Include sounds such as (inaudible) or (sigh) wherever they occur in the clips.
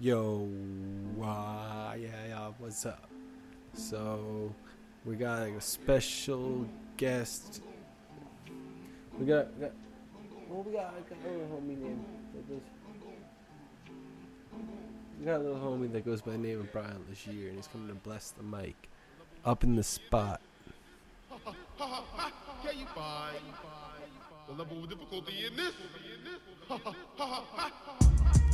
Yo, uh, yeah, yeah, what's up? So, we got like a special guest. We got, we got well, we got, got a little homie goes. We got a little homie that goes by the name of Brian Legier, and he's coming to bless the mic up in the spot. The level of difficulty in this. (laughs)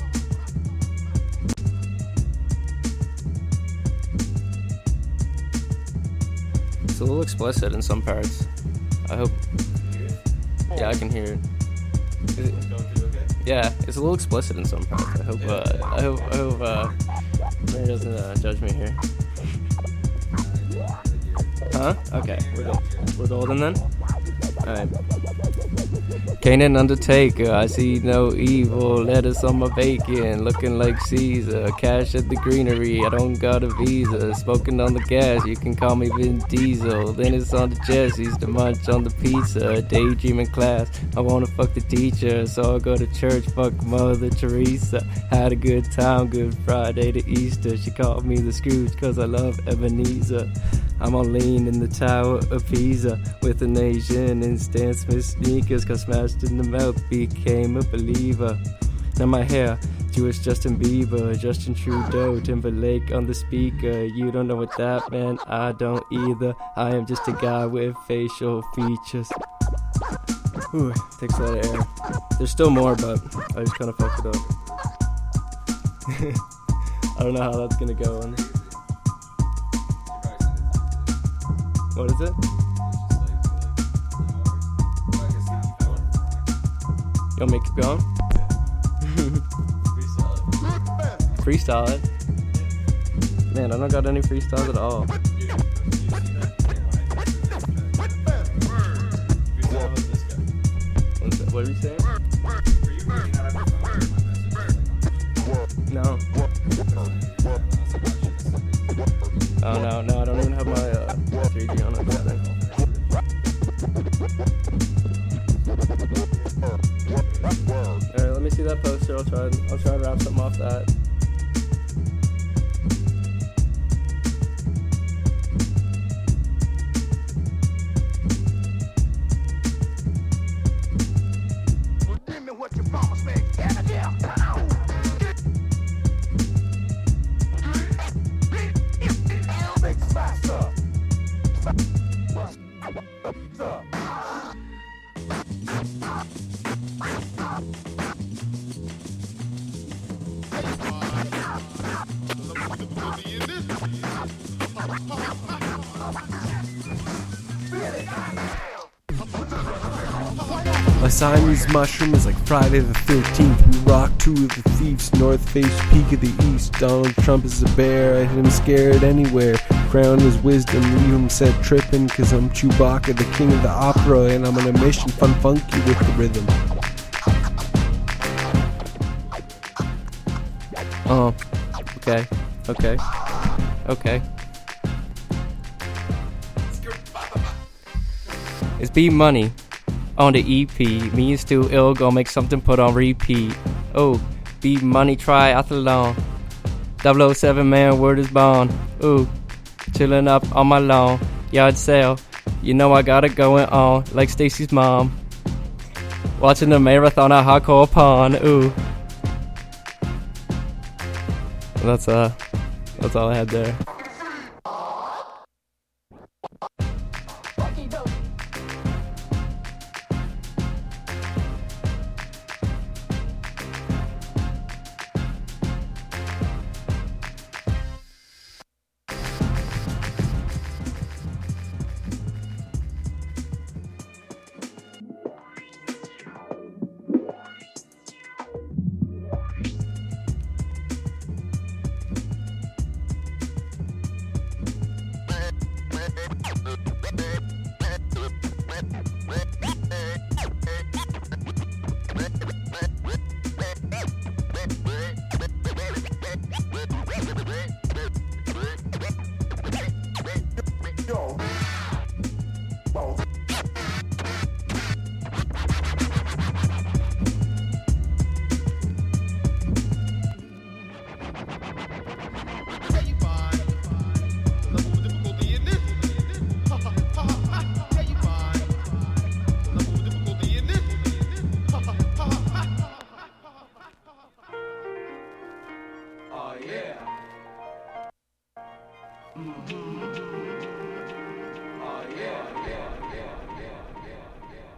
It's a little explicit in some parts. I hope. Yeah, I can hear it. It- Yeah, it's a little explicit in some parts. I hope. Uh, I hope. I hope. Uh, Mary doesn't uh, judge me here. Huh? Okay, we're good. We're golden then. All right. Kane and Undertaker, I see no evil. Lettuce on my bacon, looking like Caesar. Cash at the greenery, I don't got a visa. Smoking on the gas, you can call me Vin Diesel. Then it's on the Jessies to munch on the pizza. Daydreaming class, I wanna fuck the teacher. So I go to church, fuck Mother Teresa. Had a good time, Good Friday to Easter. She called me the Scrooge cause I love Ebenezer. I'm on lean in the Tower of Pisa with an Asian in Stan Smith sneakers. Got smashed in the mouth, became a believer. Now my hair, Jewish Justin Bieber, Justin Trudeau, Timberlake on the speaker. You don't know what that meant, I don't either. I am just a guy with facial features. Ooh, takes a lot of air. There's still more, but I just kind of fucked it up. (laughs) I don't know how that's gonna go. On. What is it? Me to keep going? freestyle it. Man, I don't got any freestyles at all. That poster. I'll try. I'll try to wrap something off that. A Siamese mushroom is like Friday the 13th. We rock two of the thieves, North Face, peak of the east. Donald Trump is a bear, I hit him scared anywhere. Crown is wisdom, leave him set trippin', cause I'm Chewbacca, the king of the opera, and I'm on a mission, fun funky with the rhythm. Oh, okay, okay, okay. It's B Money on the EP. Me and Stu Ill gonna make something put on repeat. Oh, B Money triathlon. 007 man, word is bond. Ooh, chillin' up on my lawn. Yard sale. You know I got it going on, like Stacy's mom. Watching the marathon at Hardcore Pond. Ooh. That's uh, that's all I had there. Yeah. Mm-hmm.